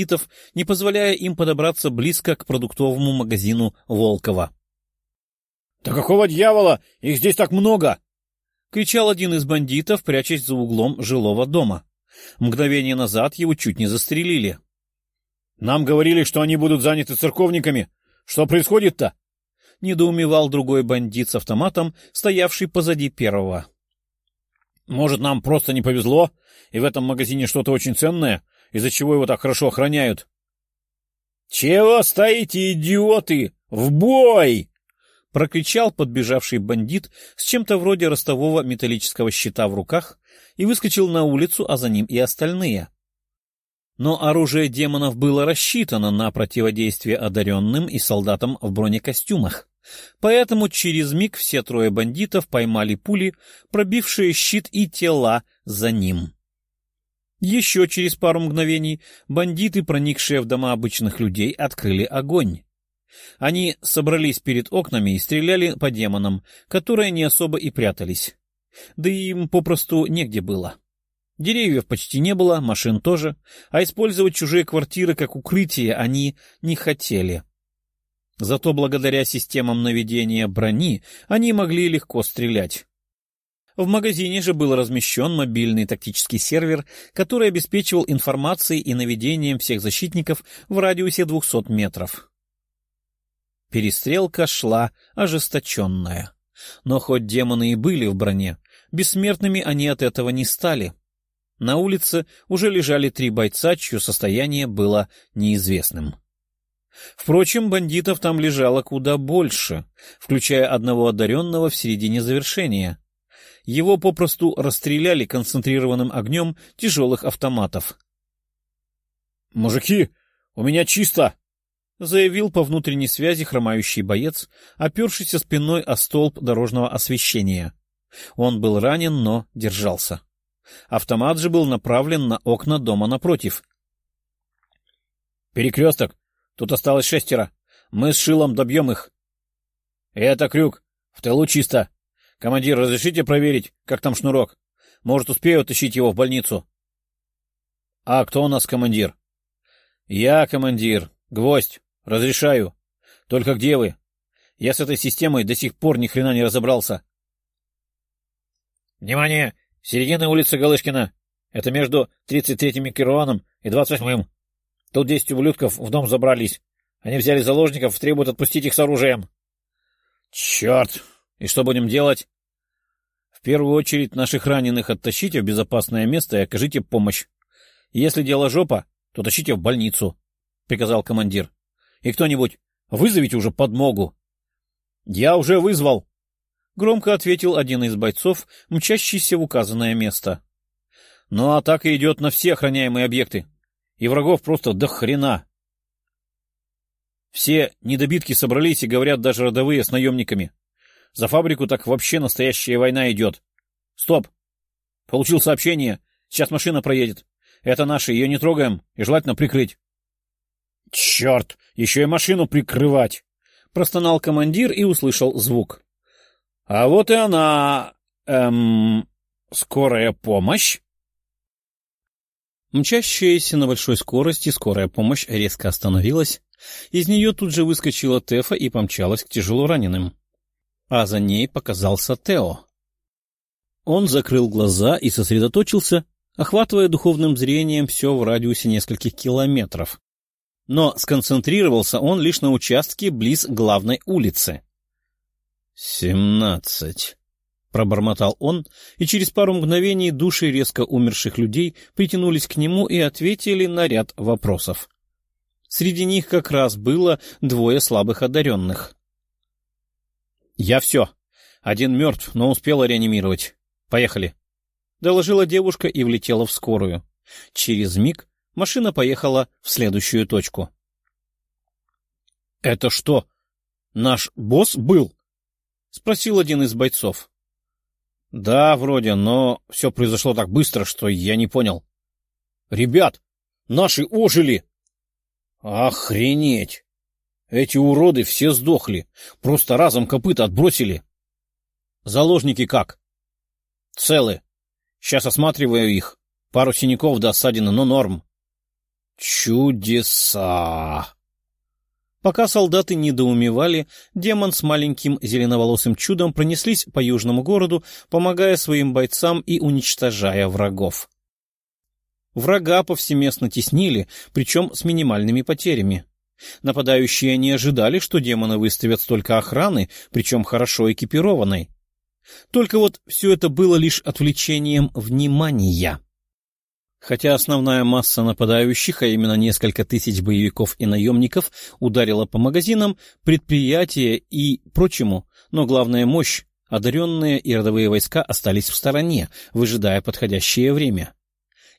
бандитов, не позволяя им подобраться близко к продуктовому магазину Волкова. — Да какого дьявола? Их здесь так много! — кричал один из бандитов, прячась за углом жилого дома. Мгновение назад его чуть не застрелили. — Нам говорили, что они будут заняты церковниками. Что происходит-то? — недоумевал другой бандит с автоматом, стоявший позади первого. — Может, нам просто не повезло, и в этом магазине что-то очень ценное, из-за чего его так хорошо охраняют? — Чего стоите, идиоты? В бой! — прокричал подбежавший бандит с чем-то вроде ростового металлического щита в руках и выскочил на улицу, а за ним и остальные. Но оружие демонов было рассчитано на противодействие одаренным и солдатам в бронекостюмах. Поэтому через миг все трое бандитов поймали пули, пробившие щит и тела за ним. Еще через пару мгновений бандиты, проникшие в дома обычных людей, открыли огонь. Они собрались перед окнами и стреляли по демонам, которые не особо и прятались. Да и им попросту негде было. Деревьев почти не было, машин тоже, а использовать чужие квартиры как укрытие они не хотели. Зато благодаря системам наведения брони они могли легко стрелять. В магазине же был размещен мобильный тактический сервер, который обеспечивал информацией и наведением всех защитников в радиусе 200 метров. Перестрелка шла ожесточенная. Но хоть демоны и были в броне, бессмертными они от этого не стали. На улице уже лежали три бойца, чье состояние было неизвестным. Впрочем, бандитов там лежало куда больше, включая одного одаренного в середине завершения. Его попросту расстреляли концентрированным огнем тяжелых автоматов. — Мужики, у меня чисто! — заявил по внутренней связи хромающий боец, опершийся спиной о столб дорожного освещения. Он был ранен, но держался. Автомат же был направлен на окна дома напротив. — Перекресток! Тут осталось шестеро. Мы с Шилом добьем их. — Это крюк. В тылу чисто. Командир, разрешите проверить, как там шнурок? Может, успею тащить его в больницу? — А кто у нас командир? — Я командир. Гвоздь. Разрешаю. Только где вы? Я с этой системой до сих пор ни хрена не разобрался. — Внимание! Середина улицы Галышкина. Это между 33-м Кируаном и 28-м. Тут десять ублюдков в дом забрались. Они взяли заложников, требуют отпустить их с оружием. — Черт! И что будем делать? — В первую очередь наших раненых оттащите в безопасное место и окажите помощь. Если дело жопа, то тащите в больницу, — приказал командир. — И кто-нибудь вызовите уже подмогу. — Я уже вызвал, — громко ответил один из бойцов, мчащийся в указанное место. — Но атака идет на все охраняемые объекты и врагов просто до хрена. Все недобитки собрались и говорят даже родовые с наемниками. За фабрику так вообще настоящая война идет. Стоп! Получил сообщение. Сейчас машина проедет. Это наша, ее не трогаем и желательно прикрыть. Черт! Еще и машину прикрывать! Простонал командир и услышал звук. А вот и она... Эм... Скорая помощь? Мчащаяся на большой скорости скорая помощь резко остановилась. Из нее тут же выскочила Тефа и помчалась к тяжело раненым. А за ней показался Тео. Он закрыл глаза и сосредоточился, охватывая духовным зрением все в радиусе нескольких километров. Но сконцентрировался он лишь на участке близ главной улицы. «Семнадцать», — пробормотал он, и через пару мгновений души резко умерших людей притянулись к нему и ответили на ряд вопросов. Среди них как раз было двое слабых одаренных. «Я все. Один мертв, но успела реанимировать. Поехали», — доложила девушка и влетела в скорую. Через миг машина поехала в следующую точку. «Это что, наш босс был?» — спросил один из бойцов. — Да, вроде, но все произошло так быстро, что я не понял. — Ребят, наши ожили! — Охренеть! Эти уроды все сдохли, просто разом копыта отбросили. — Заложники как? — Целы. Сейчас осматриваю их. Пару синяков до ссадины, но норм. — Чудеса! Пока солдаты недоумевали, демон с маленьким зеленоволосым чудом пронеслись по южному городу, помогая своим бойцам и уничтожая врагов. Врага повсеместно теснили, причем с минимальными потерями. Нападающие не ожидали, что демоны выставят столько охраны, причем хорошо экипированной. Только вот все это было лишь отвлечением внимания. Хотя основная масса нападающих, а именно несколько тысяч боевиков и наемников, ударила по магазинам, предприятия и прочему, но главная мощь, одаренные и родовые войска остались в стороне, выжидая подходящее время.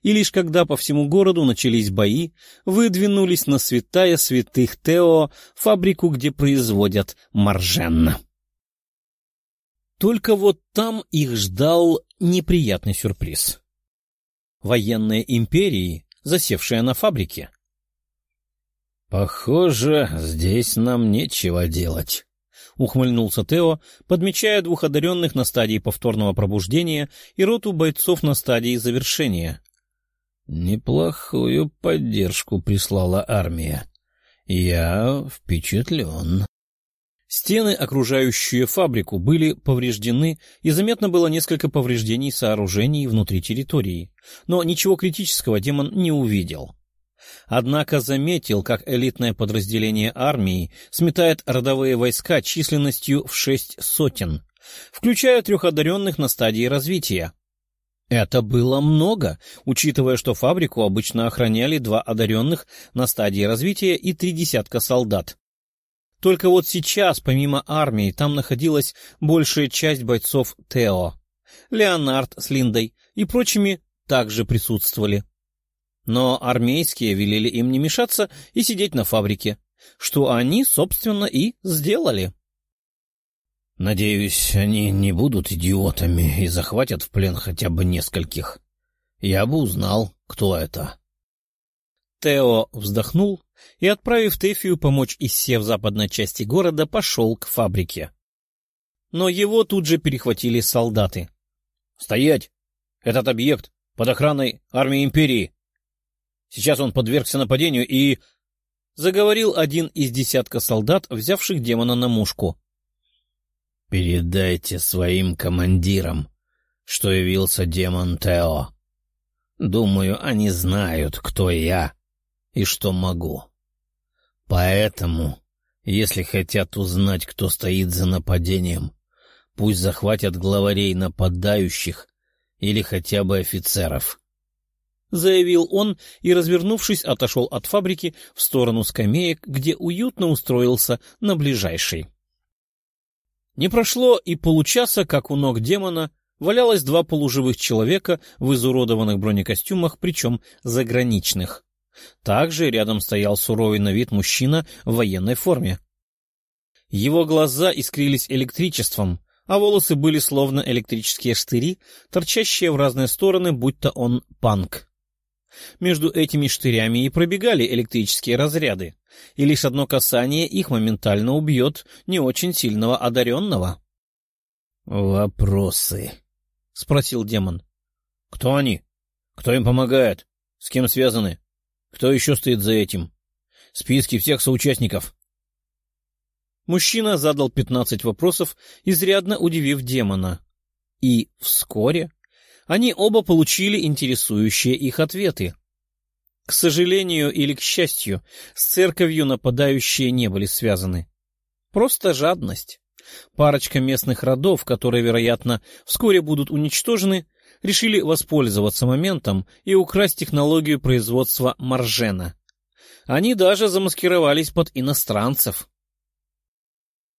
И лишь когда по всему городу начались бои, выдвинулись на святая святых Тео, фабрику, где производят маржен. Только вот там их ждал неприятный сюрприз военной империи, засевшая на фабрике. «Похоже, здесь нам нечего делать», — ухмыльнулся Тео, подмечая двух одаренных на стадии повторного пробуждения и роту бойцов на стадии завершения. «Неплохую поддержку прислала армия. Я впечатлен». Стены, окружающие фабрику, были повреждены, и заметно было несколько повреждений сооружений внутри территории. Но ничего критического демон не увидел. Однако заметил, как элитное подразделение армии сметает родовые войска численностью в шесть сотен, включая трех одаренных на стадии развития. Это было много, учитывая, что фабрику обычно охраняли два одаренных на стадии развития и три десятка солдат. Только вот сейчас, помимо армии, там находилась большая часть бойцов Тео. Леонард с Линдой и прочими также присутствовали. Но армейские велели им не мешаться и сидеть на фабрике, что они, собственно, и сделали. «Надеюсь, они не будут идиотами и захватят в плен хотя бы нескольких. Я бы узнал, кто это». Тео вздохнул и, отправив Тефию помочь Иссе в западной части города, пошел к фабрике. Но его тут же перехватили солдаты. — Стоять! Этот объект под охраной армии империи. Сейчас он подвергся нападению и... Заговорил один из десятка солдат, взявших демона на мушку. — Передайте своим командирам, что явился демон Тео. Думаю, они знают, кто я и что могу. Поэтому, если хотят узнать, кто стоит за нападением, пусть захватят главарей нападающих или хотя бы офицеров. Заявил он и, развернувшись, отошел от фабрики в сторону скамеек, где уютно устроился на ближайшей. Не прошло и получаса, как у ног демона валялось два полуживых человека в изуродованных бронекостюмах, причем заграничных. Также рядом стоял суровый на вид мужчина в военной форме. Его глаза искрились электричеством, а волосы были словно электрические штыри, торчащие в разные стороны, будто он панк. Между этими штырями и пробегали электрические разряды, и лишь одно касание их моментально убьет не очень сильного одаренного. — Вопросы? — спросил демон. — Кто они? Кто им помогает? С кем связаны? Кто еще стоит за этим? Списки всех соучастников. Мужчина задал пятнадцать вопросов, изрядно удивив демона. И вскоре они оба получили интересующие их ответы. К сожалению или к счастью, с церковью нападающие не были связаны. Просто жадность. Парочка местных родов, которые, вероятно, вскоре будут уничтожены, решили воспользоваться моментом и украсть технологию производства маржена. Они даже замаскировались под иностранцев.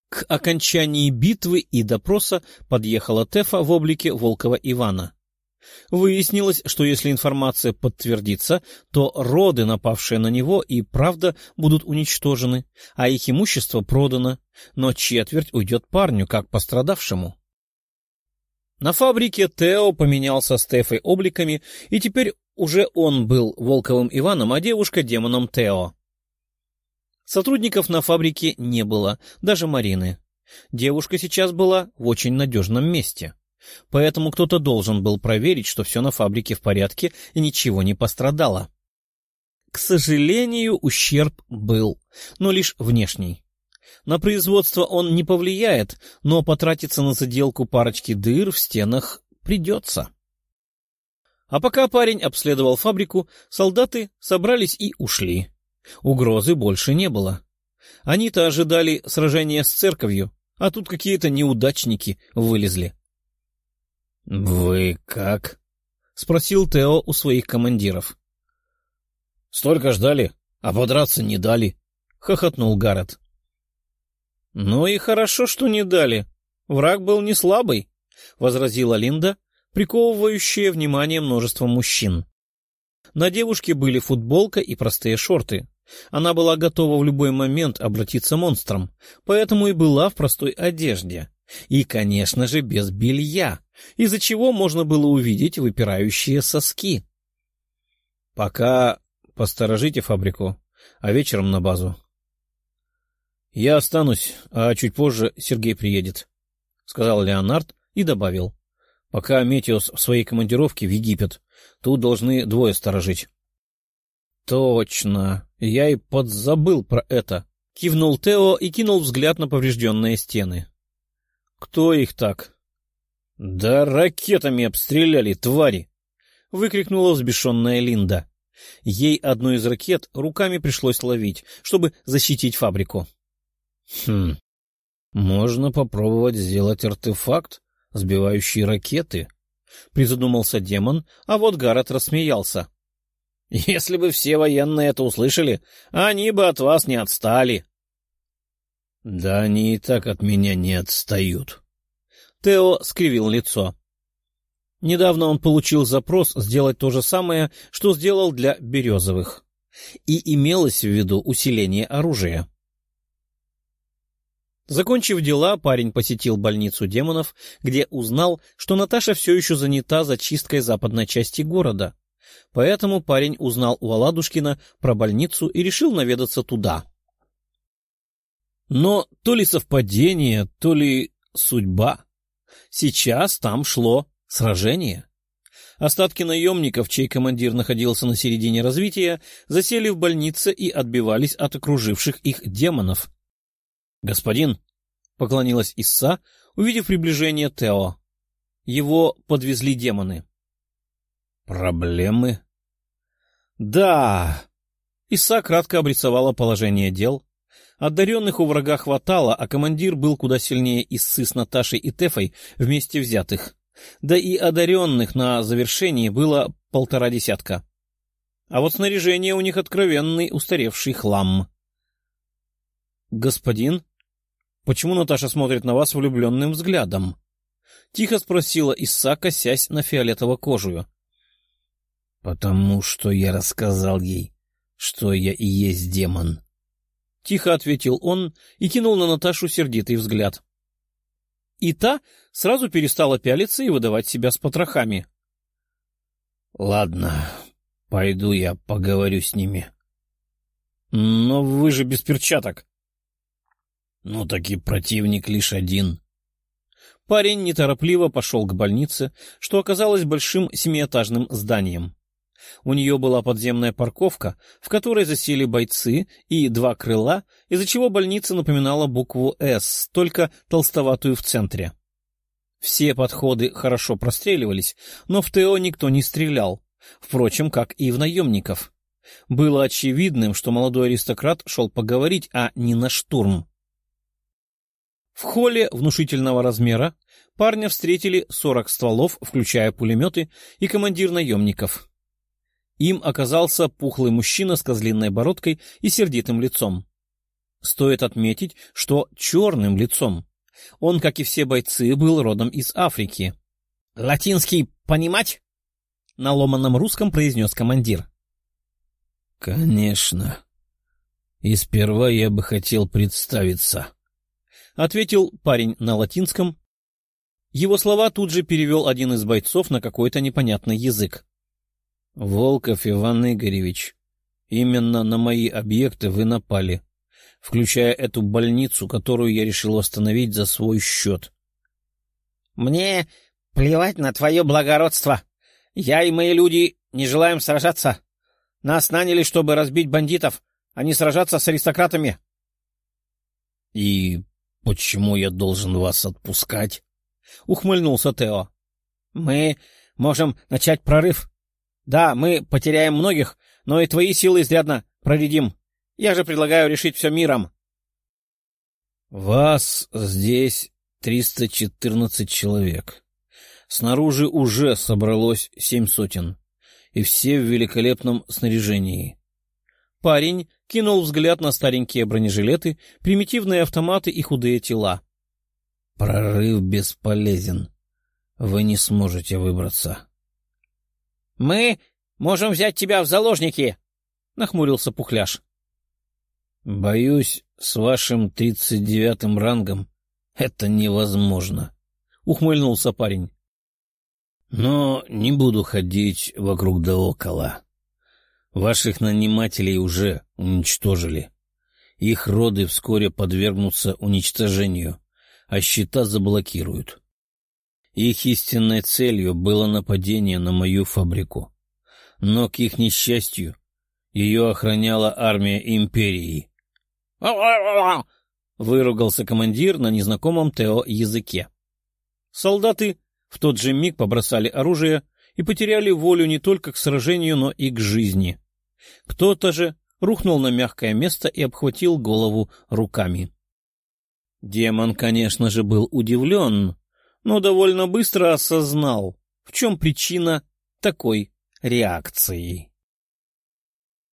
К окончании битвы и допроса подъехала Тефа в облике Волкова Ивана. Выяснилось, что если информация подтвердится, то роды, напавшие на него, и правда будут уничтожены, а их имущество продано, но четверть уйдет парню, как пострадавшему. На фабрике Тео поменялся с Тефой обликами, и теперь уже он был Волковым Иваном, а девушка — демоном Тео. Сотрудников на фабрике не было, даже Марины. Девушка сейчас была в очень надежном месте. Поэтому кто-то должен был проверить, что все на фабрике в порядке и ничего не пострадало. К сожалению, ущерб был, но лишь внешний. На производство он не повлияет, но потратиться на заделку парочки дыр в стенах придется. А пока парень обследовал фабрику, солдаты собрались и ушли. Угрозы больше не было. Они-то ожидали сражения с церковью, а тут какие-то неудачники вылезли. — Вы как? — спросил Тео у своих командиров. — Столько ждали, а подраться не дали, — хохотнул Гаррет. — Ну и хорошо, что не дали. Враг был не слабый, — возразила Линда, приковывающая внимание множества мужчин. На девушке были футболка и простые шорты. Она была готова в любой момент обратиться монстром, поэтому и была в простой одежде. И, конечно же, без белья, из-за чего можно было увидеть выпирающие соски. — Пока посторожите фабрику, а вечером на базу. — Я останусь, а чуть позже Сергей приедет, — сказал Леонард и добавил. — Пока Метеус в своей командировке в Египет, тут должны двое сторожить. — Точно, я и подзабыл про это, — кивнул Тео и кинул взгляд на поврежденные стены. — Кто их так? — Да ракетами обстреляли, твари! — выкрикнула взбешенная Линда. Ей одну из ракет руками пришлось ловить, чтобы защитить фабрику. — Хм, можно попробовать сделать артефакт, сбивающий ракеты, — призадумался демон, а вот Гаррет рассмеялся. — Если бы все военные это услышали, они бы от вас не отстали. — Да они и так от меня не отстают. Тео скривил лицо. Недавно он получил запрос сделать то же самое, что сделал для Березовых. И имелось в виду усиление оружия. Закончив дела, парень посетил больницу демонов, где узнал, что Наташа все еще занята зачисткой западной части города. Поэтому парень узнал у Аладушкина про больницу и решил наведаться туда. Но то ли совпадение, то ли судьба. Сейчас там шло сражение. Остатки наемников, чей командир находился на середине развития, засели в больнице и отбивались от окруживших их демонов. «Господин!» — поклонилась Исса, увидев приближение Тео. Его подвезли демоны. «Проблемы?» «Да!» Иса кратко обрисовала положение дел. Одаренных у врага хватало, а командир был куда сильнее Иссы с Наташей и Тефой вместе взятых. Да и одаренных на завершении было полтора десятка. А вот снаряжение у них откровенный устаревший хлам. «Господин?» Почему Наташа смотрит на вас влюбленным взглядом? — тихо спросила Иса, косясь на фиолетово-кожую. — Потому что я рассказал ей, что я и есть демон. Тихо ответил он и кинул на Наташу сердитый взгляд. И та сразу перестала пялиться и выдавать себя с потрохами. — Ладно, пойду я поговорю с ними. — Но вы же без перчаток, ну так и противник лишь один. Парень неторопливо пошел к больнице, что оказалось большим семиэтажным зданием. У нее была подземная парковка, в которой засели бойцы и два крыла, из-за чего больница напоминала букву «С», только толстоватую в центре. Все подходы хорошо простреливались, но в Тео никто не стрелял, впрочем, как и в наемников. Было очевидным, что молодой аристократ шел поговорить, а не на штурм. В холле внушительного размера парня встретили 40 стволов, включая пулеметы, и командир наемников. Им оказался пухлый мужчина с козлиной бородкой и сердитым лицом. Стоит отметить, что черным лицом. Он, как и все бойцы, был родом из Африки. «Латинский понимать?» — на ломаном русском произнес командир. «Конечно. И сперва я бы хотел представиться», — ответил парень на латинском. Его слова тут же перевел один из бойцов на какой-то непонятный язык. — Волков Иван Игоревич, именно на мои объекты вы напали, включая эту больницу, которую я решил восстановить за свой счет. — Мне плевать на твое благородство. Я и мои люди не желаем сражаться. Нас наняли, чтобы разбить бандитов, а не сражаться с аристократами. — И почему я должен вас отпускать? — ухмыльнулся Тео. — Мы можем начать прорыв. Да, мы потеряем многих, но и твои силы изрядно проредим. Я же предлагаю решить все миром. — Вас здесь триста четырнадцать человек. Снаружи уже собралось семь сотен, и все в великолепном снаряжении. Парень кинул взгляд на старенькие бронежилеты, примитивные автоматы и худые тела. Прорыв бесполезен. Вы не сможете выбраться. — Мы можем взять тебя в заложники, — нахмурился Пухляш. — Боюсь, с вашим тридцать девятым рангом это невозможно, — ухмыльнулся парень. — Но не буду ходить вокруг да около. Ваших нанимателей уже уничтожили. Их роды вскоре подвергнутся уничтожению, а счета заблокируют. Их истинной целью было нападение на мою фабрику. Но, к их несчастью, ее охраняла армия империи. Выругался командир на незнакомом Тео языке. Солдаты в тот же миг побросали оружие и потеряли волю не только к сражению, но и к жизни. Кто-то же рухнул на мягкое место и обхватил голову руками. Демон, конечно же, был удивлен, но довольно быстро осознал, в чем причина такой реакции.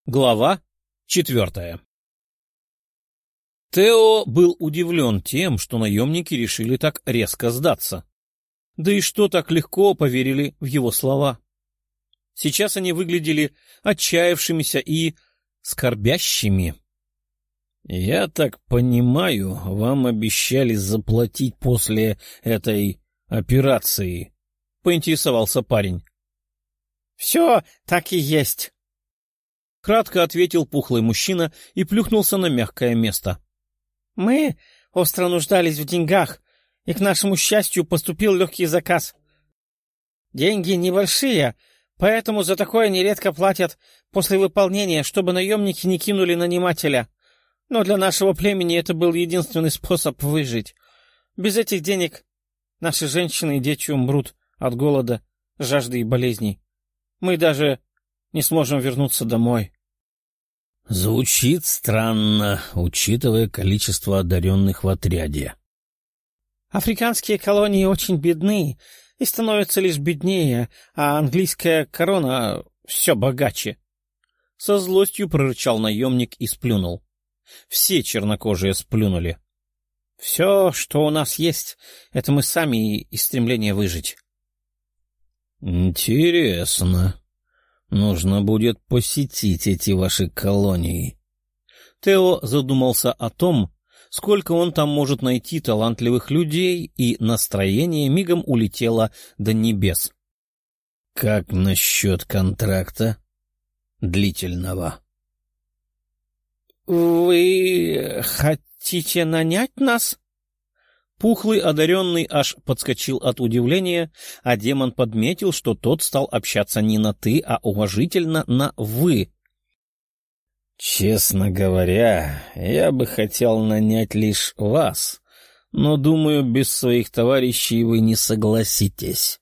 Глава четвертая Тео был удивлен тем, что наемники решили так резко сдаться. Да и что так легко поверили в его слова. Сейчас они выглядели отчаявшимися и скорбящими. — Я так понимаю, вам обещали заплатить после этой операции, — поинтересовался парень. — Все так и есть. Кратко ответил пухлый мужчина и плюхнулся на мягкое место. — Мы остро нуждались в деньгах, и к нашему счастью поступил легкий заказ. Деньги небольшие, Поэтому за такое нередко платят после выполнения, чтобы наемники не кинули нанимателя. Но для нашего племени это был единственный способ выжить. Без этих денег наши женщины и дети умрут от голода, жажды и болезней. Мы даже не сможем вернуться домой. Звучит странно, учитывая количество одаренных в отряде. Африканские колонии очень бедны, и становится лишь беднее, а английская корона все богаче. Со злостью прорычал наемник и сплюнул. Все чернокожие сплюнули. Все, что у нас есть, это мы сами и стремление выжить. Интересно. Нужно будет посетить эти ваши колонии. Тео задумался о том, сколько он там может найти талантливых людей, и настроение мигом улетело до небес. — Как насчет контракта? Длительного. — Вы хотите нанять нас? Пухлый одаренный аж подскочил от удивления, а демон подметил, что тот стал общаться не на «ты», а уважительно на «вы», Честно говоря, я бы хотел нанять лишь вас, но, думаю, без своих товарищей вы не согласитесь.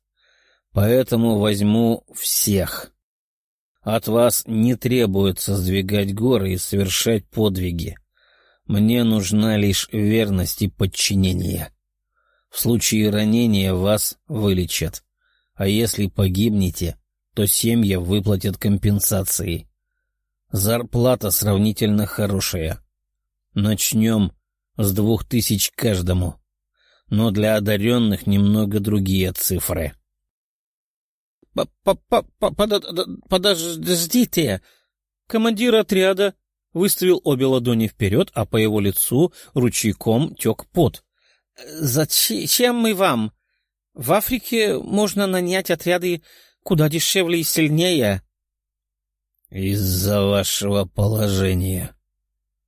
Поэтому возьму всех. От вас не требуется сдвигать горы и совершать подвиги. Мне нужна лишь верность и подчинение. В случае ранения вас вылечат, а если погибнете, то семья выплатят компенсации. Зарплата сравнительно хорошая. Начнем с двух тысяч каждому. Но для одаренных немного другие цифры. «Подождите!» Командир отряда выставил обе ладони вперед, а по его лицу ручейком тек пот. «Зачем мы вам? В Африке можно нанять отряды куда дешевле и сильнее». Из-за вашего положения.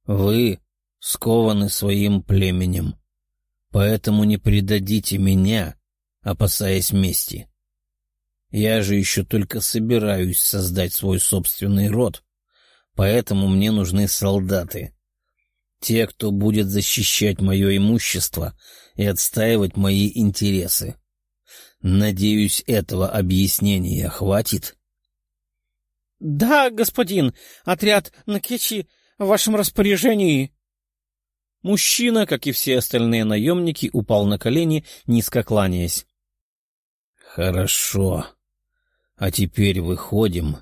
Вы скованы своим племенем, поэтому не предадите меня, опасаясь мести. Я же еще только собираюсь создать свой собственный род, Поэтому мне нужны солдаты. Те, кто будет защищать мое имущество и отстаивать мои интересы. Надеюсь, этого объяснения хватит? — Да, господин, отряд Накечи в вашем распоряжении. Мужчина, как и все остальные наемники, упал на колени, низко кланяясь. — Хорошо. А теперь выходим.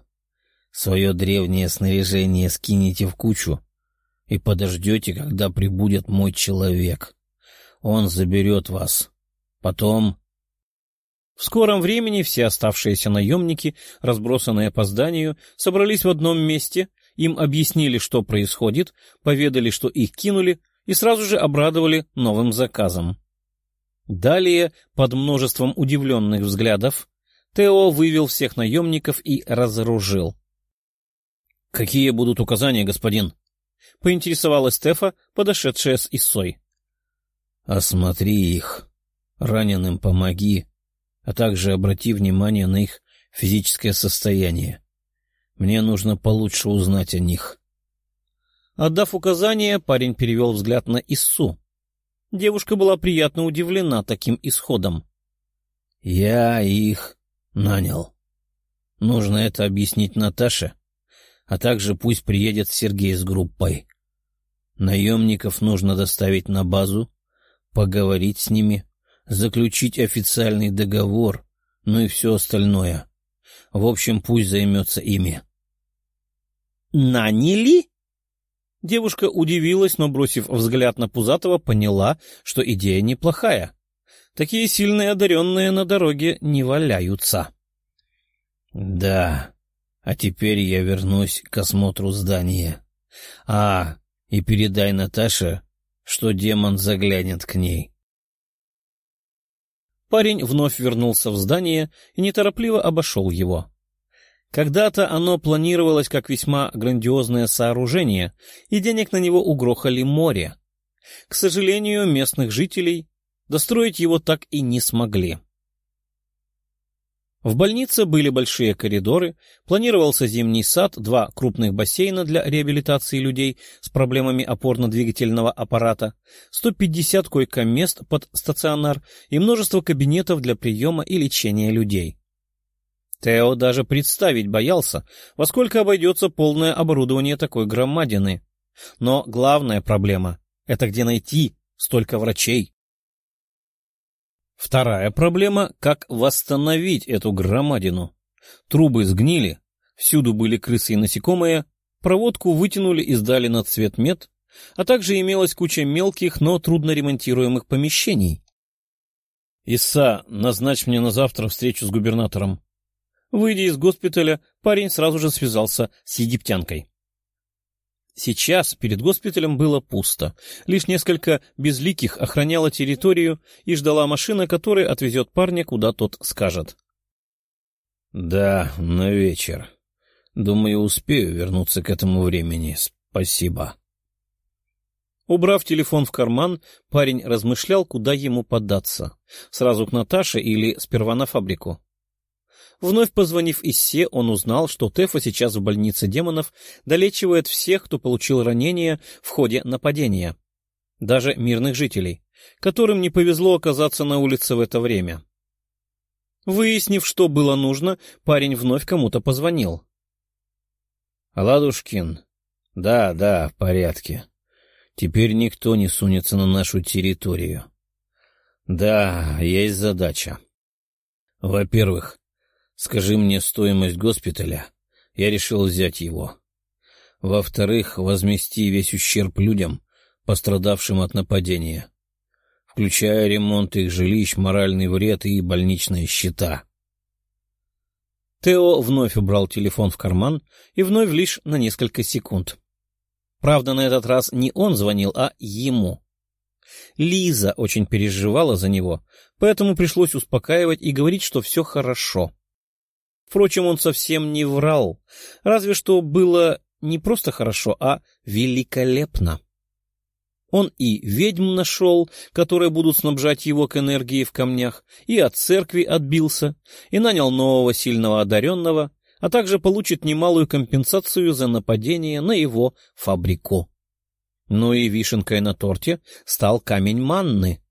Свое древнее снаряжение скинете в кучу и подождете, когда прибудет мой человек. Он заберет вас. Потом в скором времени все оставшиеся наемники, разбросанные по зданию, собрались в одном месте, им объяснили, что происходит, поведали, что их кинули, и сразу же обрадовали новым заказом. Далее, под множеством удивленных взглядов, Тео вывел всех наемников и разоружил. — Какие будут указания, господин? — поинтересовалась Стефа, подошедшая с Иссой. — Осмотри их. Раненым помоги а также обрати внимание на их физическое состояние. Мне нужно получше узнать о них. Отдав указание, парень перевел взгляд на Иссу. Девушка была приятно удивлена таким исходом. — Я их нанял. Нужно это объяснить Наташе, а также пусть приедет Сергей с группой. Наемников нужно доставить на базу, поговорить с ними, заключить официальный договор, ну и все остальное. В общем, пусть займется ими. «Наняли?» Девушка удивилась, но, бросив взгляд на Пузатого, поняла, что идея неплохая. Такие сильные одаренные на дороге не валяются. «Да, а теперь я вернусь к осмотру здания. А, и передай Наташе, что демон заглянет к ней. Парень вновь вернулся в здание и неторопливо обошел его. Когда-то оно планировалось как весьма грандиозное сооружение, и денег на него угрохали море. К сожалению, местных жителей достроить его так и не смогли. В больнице были большие коридоры, планировался зимний сад, два крупных бассейна для реабилитации людей с проблемами опорно-двигательного аппарата, 150 койко-мест под стационар и множество кабинетов для приема и лечения людей. Тео даже представить боялся, во сколько обойдется полное оборудование такой громадины. Но главная проблема — это где найти столько врачей. Вторая проблема — как восстановить эту громадину. Трубы сгнили, всюду были крысы и насекомые, проводку вытянули и сдали на цвет мед, а также имелась куча мелких, но трудно ремонтируемых помещений. «Исса, назначь мне на завтра встречу с губернатором». Выйдя из госпиталя, парень сразу же связался с египтянкой. Сейчас перед госпиталем было пусто. Лишь несколько безликих охраняло территорию и ждала машина, которая отвезет парня, куда тот скажет. — Да, на вечер. Думаю, успею вернуться к этому времени. Спасибо. Убрав телефон в карман, парень размышлял, куда ему податься. Сразу к Наташе или сперва на фабрику. Вновь позвонив Иссе, он узнал, что Тефа сейчас в больнице демонов долечивает всех, кто получил ранения в ходе нападения. Даже мирных жителей, которым не повезло оказаться на улице в это время. Выяснив, что было нужно, парень вновь кому-то позвонил. — Ладушкин. Да, да, в порядке. Теперь никто не сунется на нашу территорию. Да, есть задача. Во-первых, Скажи мне стоимость госпиталя. Я решил взять его. Во-вторых, возмести весь ущерб людям, пострадавшим от нападения, включая ремонт их жилищ, моральный вред и больничные счета. Тео вновь убрал телефон в карман и вновь лишь на несколько секунд. Правда, на этот раз не он звонил, а ему. Лиза очень переживала за него, поэтому пришлось успокаивать и говорить, что все хорошо. Впрочем, он совсем не врал, разве что было не просто хорошо, а великолепно. Он и ведьм нашел, которые будут снабжать его к энергии в камнях, и от церкви отбился, и нанял нового сильного одаренного, а также получит немалую компенсацию за нападение на его фабрику. Ну и вишенкой на торте стал камень манны.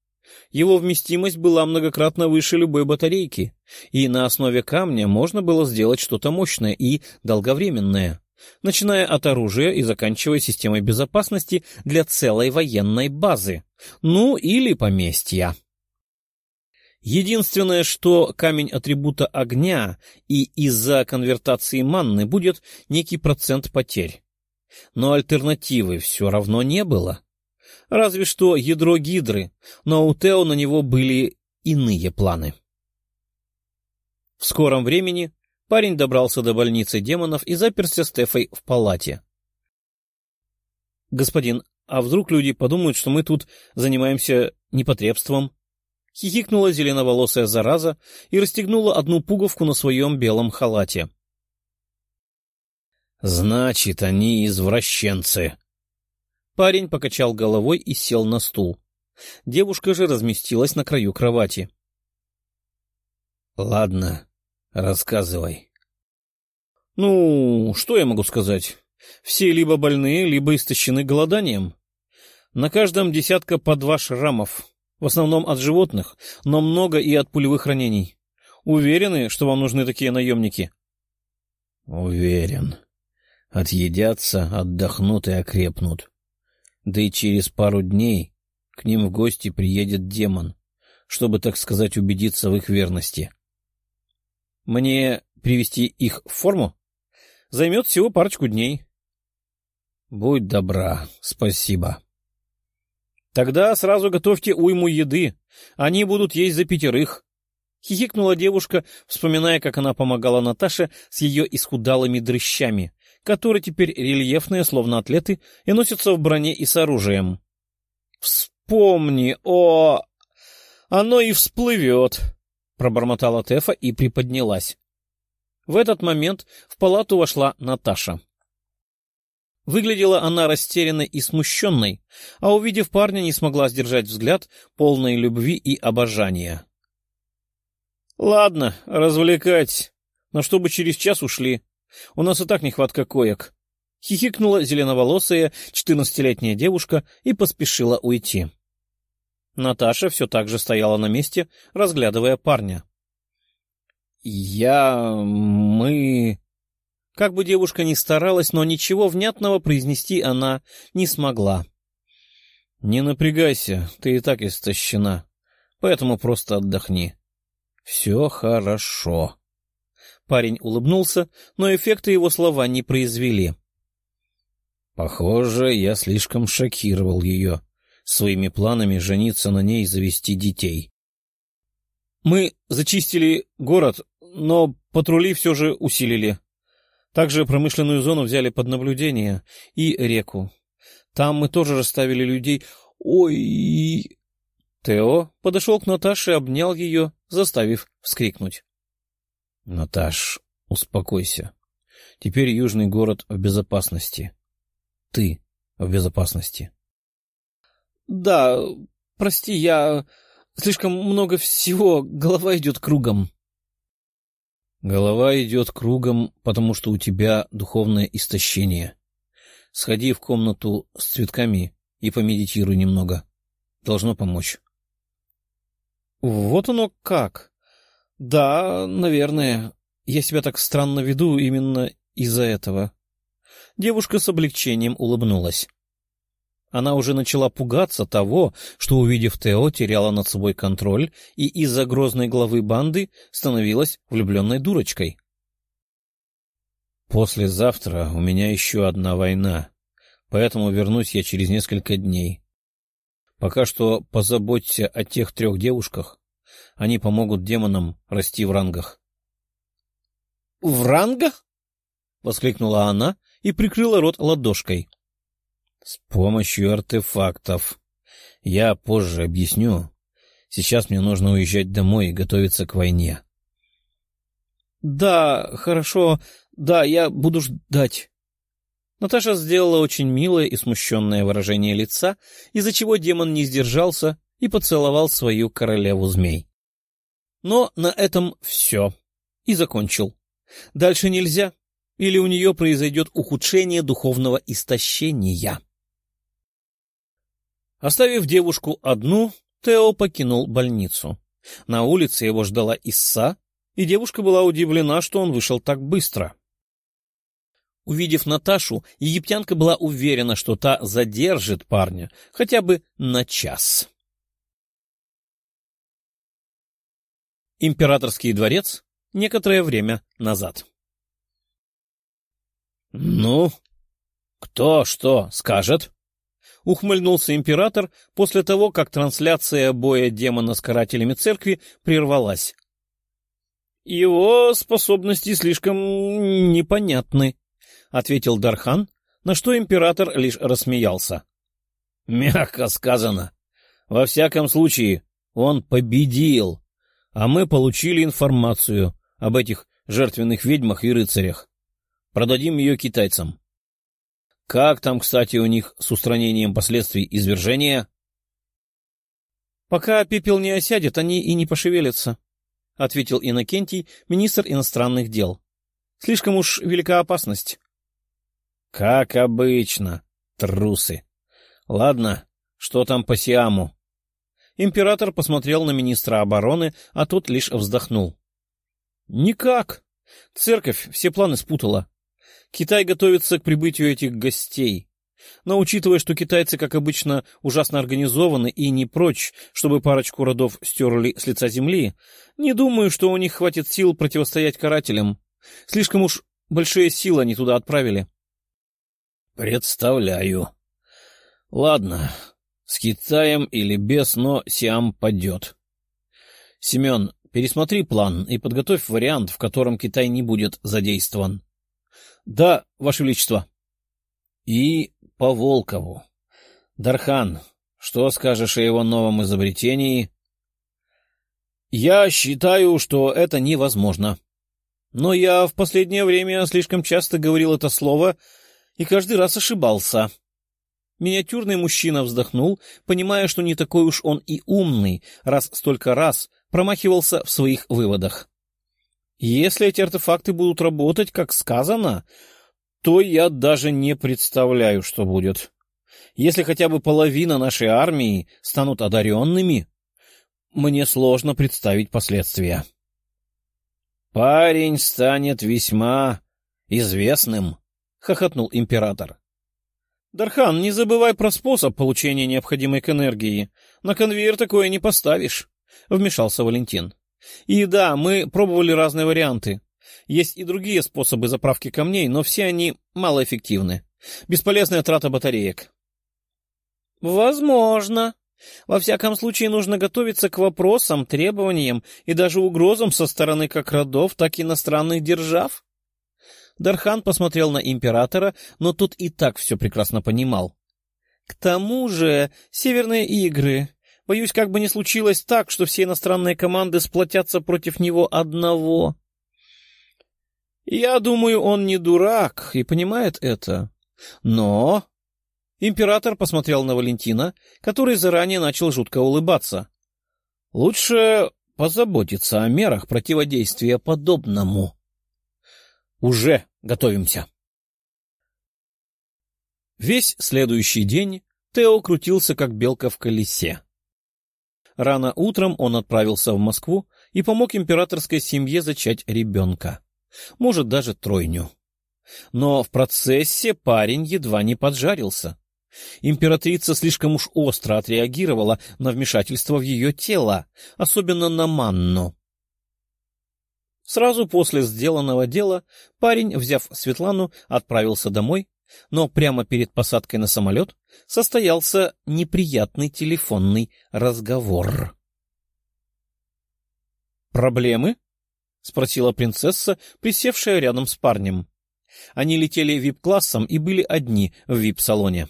Его вместимость была многократно выше любой батарейки, и на основе камня можно было сделать что-то мощное и долговременное, начиная от оружия и заканчивая системой безопасности для целой военной базы, ну или поместья. Единственное, что камень атрибута огня и из-за конвертации манны будет некий процент потерь. Но альтернативы все равно не было. Разве что ядро гидры, но у Тео на него были иные планы. В скором времени парень добрался до больницы демонов и заперся с Тефой в палате. — Господин, а вдруг люди подумают, что мы тут занимаемся непотребством? — хихикнула зеленоволосая зараза и расстегнула одну пуговку на своем белом халате. — Значит, они извращенцы. Парень покачал головой и сел на стул. Девушка же разместилась на краю кровати. — Ладно, рассказывай. — Ну, что я могу сказать? Все либо больные, либо истощены голоданием. На каждом десятка по два шрамов. В основном от животных, но много и от пулевых ранений. Уверены, что вам нужны такие наемники? — Уверен. Отъедятся, отдохнут и окрепнут. Да и через пару дней к ним в гости приедет демон, чтобы, так сказать, убедиться в их верности. — Мне привести их в форму? Займет всего парочку дней. — Будь добра, спасибо. — Тогда сразу готовьте уйму еды. Они будут есть за пятерых. Хихикнула девушка, вспоминая, как она помогала Наташе с ее исхудалыми дрыщами, которые теперь рельефные, словно атлеты, и носятся в броне и с оружием. «Вспомни, о... Оно и всплывет!» — пробормотала Тефа и приподнялась. В этот момент в палату вошла Наташа. Выглядела она растерянной и смущенной, а, увидев парня, не смогла сдержать взгляд, полной любви и обожания. — Ладно, развлекать, но чтобы через час ушли. У нас и так нехватка коек. Хихикнула зеленоволосая четырнадцатилетняя девушка и поспешила уйти. Наташа все так же стояла на месте, разглядывая парня. — Я... мы... Как бы девушка ни старалась, но ничего внятного произнести она не смогла. — Не напрягайся, ты и так истощена, поэтому просто отдохни. — Все хорошо. Парень улыбнулся, но эффекта его слова не произвели. — Похоже, я слишком шокировал ее своими планами жениться на ней и завести детей. — Мы зачистили город, но патрули все же усилили, также промышленную зону взяли под наблюдение и реку. Там мы тоже расставили людей. Ой! Тео подошел к Наташе обнял ее, заставив вскрикнуть. — Наташ, успокойся. Теперь южный город в безопасности. Ты в безопасности. — Да, прости, я... Слишком много всего, голова идет кругом. Голова идет кругом, потому что у тебя духовное истощение. Сходи в комнату с цветками и помедитируй немного. Должно помочь. Вот оно как. Да, наверное. Я себя так странно веду именно из-за этого. Девушка с облегчением улыбнулась. Она уже начала пугаться того, что, увидев Тео, теряла над собой контроль и из-за грозной главы банды становилась влюбленной дурочкой. «Послезавтра у меня еще одна война, поэтому вернусь я через несколько дней. Пока что позаботься о тех трех девушках, они помогут демонам расти в рангах». «В рангах?» — воскликнула она и прикрыла рот ладошкой. С помощью артефактов. Я позже объясню. Сейчас мне нужно уезжать домой и готовиться к войне. — Да, хорошо. Да, я буду ждать. Наташа сделала очень милое и смущенное выражение лица, из-за чего демон не сдержался и поцеловал свою королеву змей. Но на этом все. И закончил. Дальше нельзя, или у нее произойдет ухудшение духовного истощения. Оставив девушку одну, Тео покинул больницу. На улице его ждала Исса, и девушка была удивлена, что он вышел так быстро. Увидев Наташу, египтянка была уверена, что та задержит парня хотя бы на час. Императорский дворец некоторое время назад. — Ну, кто что скажет? — ухмыльнулся император после того, как трансляция боя демона с карателями церкви прервалась. — Его способности слишком непонятны, — ответил Дархан, на что император лишь рассмеялся. — Мягко сказано. Во всяком случае, он победил а мы получили информацию об этих жертвенных ведьмах и рыцарях. Продадим ее китайцам. Как там, кстати, у них с устранением последствий извержения? — Пока пепел не осядет, они и не пошевелятся, — ответил Иннокентий, министр иностранных дел. — Слишком уж велика опасность. — Как обычно, трусы. Ладно, что там по Сиаму? Император посмотрел на министра обороны, а тот лишь вздохнул. — Никак. Церковь все планы спутала. Китай готовится к прибытию этих гостей. Но учитывая, что китайцы, как обычно, ужасно организованы и не прочь, чтобы парочку родов стерли с лица земли, не думаю, что у них хватит сил противостоять карателям. Слишком уж большие силы они туда отправили. — Представляю. Ладно, с Китаем или без, но Сиам падет. Семен, пересмотри план и подготовь вариант, в котором Китай не будет задействован. Да, Ваше Величество. И по Волкову. Дархан, что скажешь о его новом изобретении? Я считаю, что это невозможно. Но я в последнее время слишком часто говорил это слово и каждый раз ошибался. Миниатюрный мужчина вздохнул, понимая, что не такой уж он и умный, раз столько раз промахивался в своих выводах. Если эти артефакты будут работать, как сказано, то я даже не представляю, что будет. Если хотя бы половина нашей армии станут одаренными, мне сложно представить последствия. «Парень станет весьма известным», — хохотнул император. «Дархан, не забывай про способ получения необходимой к энергии. На конвейер такое не поставишь», — вмешался Валентин. «И да, мы пробовали разные варианты. Есть и другие способы заправки камней, но все они малоэффективны. Бесполезная трата батареек». «Возможно. Во всяком случае, нужно готовиться к вопросам, требованиям и даже угрозам со стороны как родов, так и иностранных держав», Дархан посмотрел на императора, но тот и так все прекрасно понимал. — К тому же, северные игры. Боюсь, как бы не случилось так, что все иностранные команды сплотятся против него одного. Я думаю, он не дурак и понимает это. Но... Император посмотрел на Валентина, который заранее начал жутко улыбаться. Лучше позаботиться о мерах противодействия подобному. Уже готовимся. Весь следующий день Тео крутился, как белка в колесе. Рано утром он отправился в Москву и помог императорской семье зачать ребенка. Может, даже тройню. Но в процессе парень едва не поджарился. Императрица слишком уж остро отреагировала на вмешательство в ее тело, особенно на манну. Сразу после сделанного дела парень, взяв Светлану, отправился домой, но прямо перед посадкой на самолет состоялся неприятный телефонный разговор. «Проблемы?» — спросила принцесса, присевшая рядом с парнем. Они летели вип-классом и были одни в вип-салоне.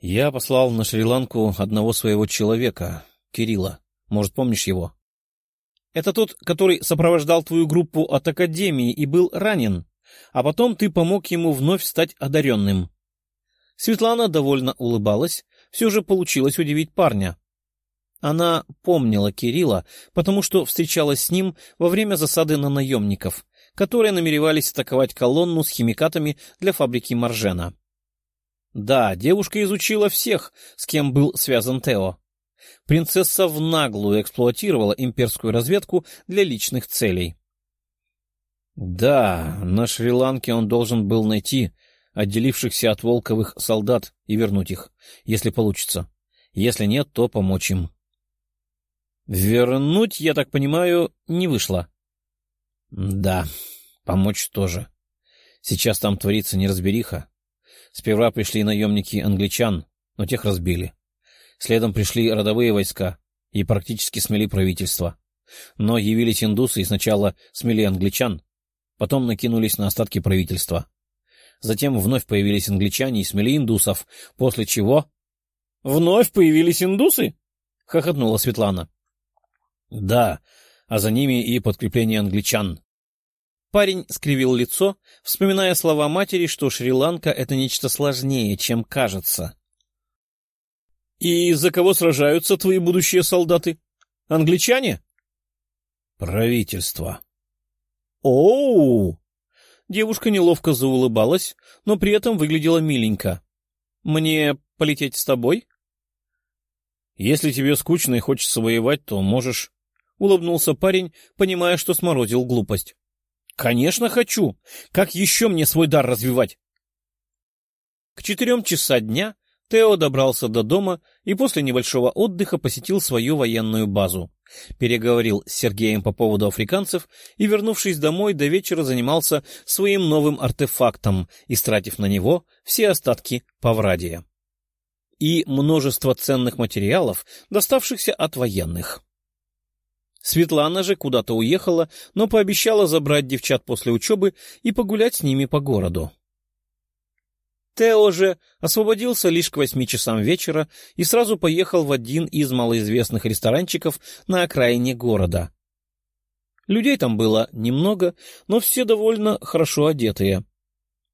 «Я послал на Шри-Ланку одного своего человека, Кирилла. Может, помнишь его?» Это тот, который сопровождал твою группу от Академии и был ранен, а потом ты помог ему вновь стать одаренным. Светлана довольно улыбалась, все же получилось удивить парня. Она помнила Кирилла, потому что встречалась с ним во время засады на наемников, которые намеревались атаковать колонну с химикатами для фабрики Маржена. Да, девушка изучила всех, с кем был связан Тео. Принцесса в наглую эксплуатировала имперскую разведку для личных целей. Да, на Шри-Ланке он должен был найти отделившихся от Волковых солдат и вернуть их, если получится. Если нет, то помочь им. Вернуть, я так понимаю, не вышло. Да, помочь тоже. Сейчас там творится неразбериха. Сперва пришли наемники англичан, но тех разбили. Следом пришли родовые войска и практически смели правительство. Но явились индусы и сначала смели англичан, потом накинулись на остатки правительства. Затем вновь появились англичане и смели индусов, после чего... — Вновь появились индусы? — хохотнула Светлана. Да, а за ними и подкрепление англичан. Парень скривил лицо, вспоминая слова матери, что Шри-Ланка — это нечто сложнее, чем кажется. — И за кого сражаются твои будущие солдаты? Англичане? — Правительство. — Оу! Девушка неловко заулыбалась, но при этом выглядела миленько. — Мне полететь с тобой? — Если тебе скучно и хочется воевать, то можешь. — улыбнулся парень, понимая, что сморозил глупость. — Конечно, хочу! Как еще мне свой дар развивать? К четырем часа дня Тео добрался до дома и после небольшого отдыха посетил свою военную базу. Переговорил с Сергеем по поводу африканцев и, вернувшись домой, до вечера занимался своим новым артефактом, истратив на него все остатки Паврадия. И множество ценных материалов, доставшихся от военных. Светлана же куда-то уехала, но пообещала забрать девчат после учебы и погулять с ними по городу. Тео же освободился лишь к восьми часам вечера и сразу поехал в один из малоизвестных ресторанчиков на окраине города. Людей там было немного, но все довольно хорошо одетые.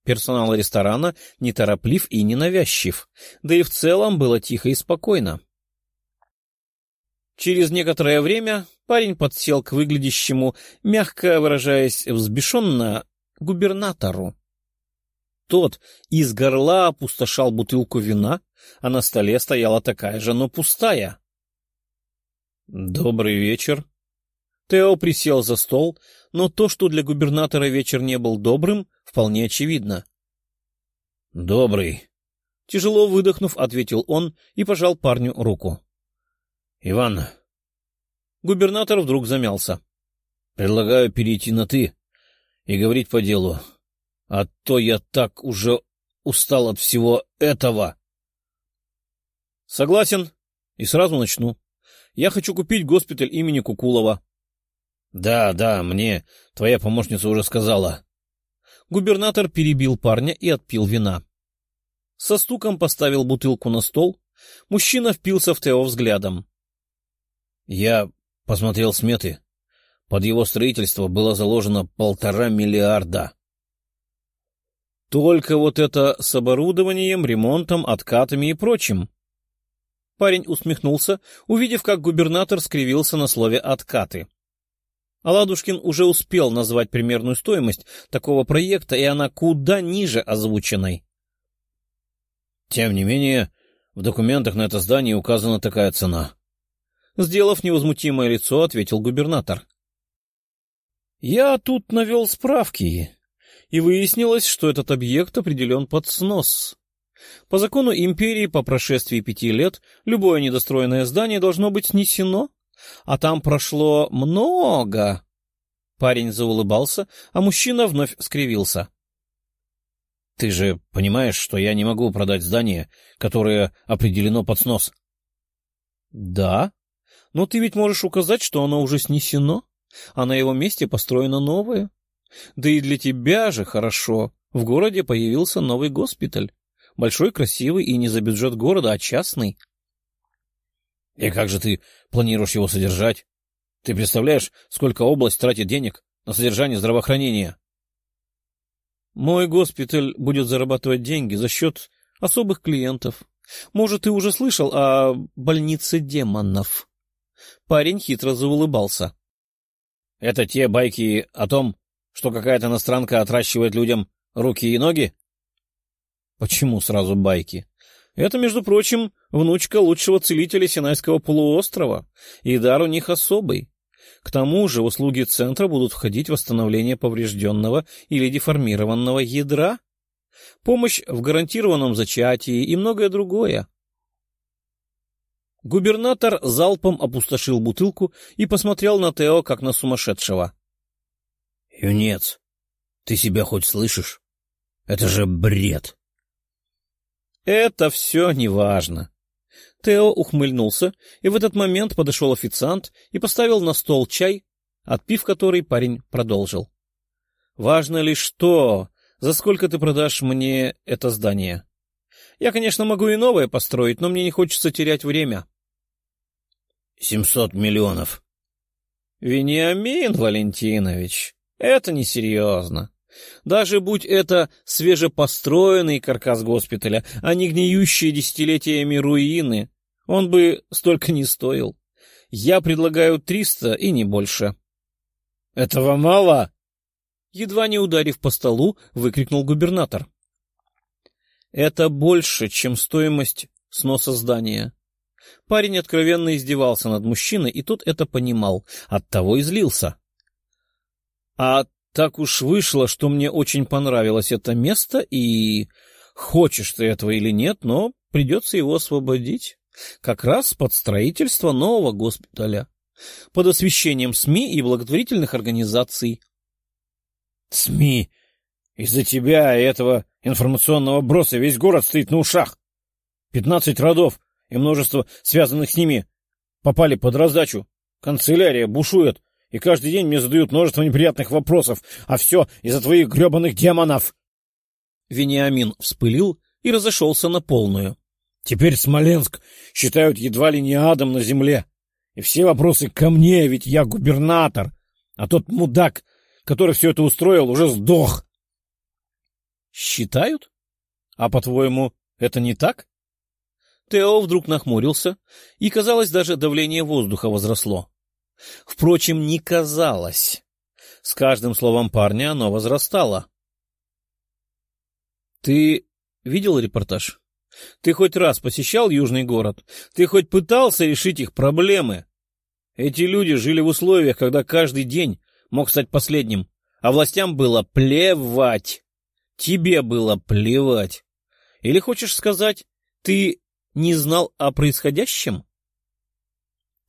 Персонал ресторана нетороплив и ненавязчив, да и в целом было тихо и спокойно. Через некоторое время парень подсел к выглядящему, мягко выражаясь взбешенно, губернатору. Тот из горла опустошал бутылку вина, а на столе стояла такая же, но пустая. «Добрый вечер». Тео присел за стол, но то, что для губернатора вечер не был добрым, вполне очевидно. «Добрый», — тяжело выдохнув, ответил он и пожал парню руку. — Иван. Губернатор вдруг замялся. — Предлагаю перейти на «ты» и говорить по делу. А то я так уже устал от всего этого. — Согласен. И сразу начну. Я хочу купить госпиталь имени Кукулова. — Да, да, мне твоя помощница уже сказала. Губернатор перебил парня и отпил вина. Со стуком поставил бутылку на стол. Мужчина впился в Тео взглядом. Я посмотрел сметы. Под его строительство было заложено полтора миллиарда. Только вот это с оборудованием, ремонтом, откатами и прочим. Парень усмехнулся, увидев, как губернатор скривился на слове «откаты». Аладушкин уже успел назвать примерную стоимость такого проекта, и она куда ниже озвученной. Тем не менее, в документах на это здание указана такая цена. Сделав невозмутимое лицо, ответил губернатор. «Я тут навел справки, и выяснилось, что этот объект определен под снос. По закону империи по прошествии пяти лет любое недостроенное здание должно быть снесено, а там прошло много...» Парень заулыбался, а мужчина вновь скривился. — Ты же понимаешь, что я не могу продать здание, которое определено под снос? — Да, но ты ведь можешь указать, что оно уже снесено, а на его месте построено новое. Да и для тебя же хорошо. В городе появился новый госпиталь. Большой, красивый и не за бюджет города, а частный. И как же ты планируешь его содержать? Ты представляешь, сколько область тратит денег на содержание здравоохранения? Мой госпиталь будет зарабатывать деньги за счет особых клиентов. Может, ты уже слышал о больнице демонов? Парень хитро заулыбался. — Это те байки о том, что какая-то иностранка отращивает людям руки и ноги? — Почему сразу байки? Это, между прочим, внучка лучшего целителя Синайского полуострова, и дар у них особый. К тому же услуги центра будут входить в восстановление поврежденного или деформированного ядра, помощь в гарантированном зачатии и многое другое. Губернатор залпом опустошил бутылку и посмотрел на Тео, как на сумасшедшего. — Юнец, ты себя хоть слышишь? Это же бред! — Это все неважно. Тео ухмыльнулся, и в этот момент подошел официант и поставил на стол чай, отпив который парень продолжил. — Важно лишь то, за сколько ты продашь мне это здание. Я, конечно, могу и новое построить, но мне не хочется терять время. — Семьсот миллионов. — Вениамин Валентинович, это несерьезно. Даже будь это свежепостроенный каркас госпиталя, а не гниющие десятилетиями руины, он бы столько не стоил. Я предлагаю триста и не больше. — Этого мало? Едва не ударив по столу, выкрикнул губернатор. Это больше, чем стоимость сноса здания. Парень откровенно издевался над мужчиной, и тот это понимал, оттого и злился. А так уж вышло, что мне очень понравилось это место, и хочешь ты этого или нет, но придется его освободить. Как раз под строительство нового госпиталя, под освещением СМИ и благотворительных организаций. СМИ! Из-за тебя и этого информационного броса весь город стоит на ушах. Пятнадцать родов и множество связанных с ними попали под раздачу. Канцелярия бушует, и каждый день мне задают множество неприятных вопросов, а все из-за твоих гребаных демонов. Вениамин вспылил и разошелся на полную. Теперь Смоленск считают едва ли не адом на земле. И все вопросы ко мне, ведь я губернатор. А тот мудак, который все это устроил, уже сдох. Считают? А по-твоему, это не так? Тео вдруг нахмурился, и, казалось, даже давление воздуха возросло. Впрочем, не казалось. С каждым словом парня оно возрастало. — Ты видел репортаж? Ты хоть раз посещал Южный город? Ты хоть пытался решить их проблемы? Эти люди жили в условиях, когда каждый день мог стать последним, а властям было плевать. Тебе было плевать. Или хочешь сказать, ты не знал о происходящем?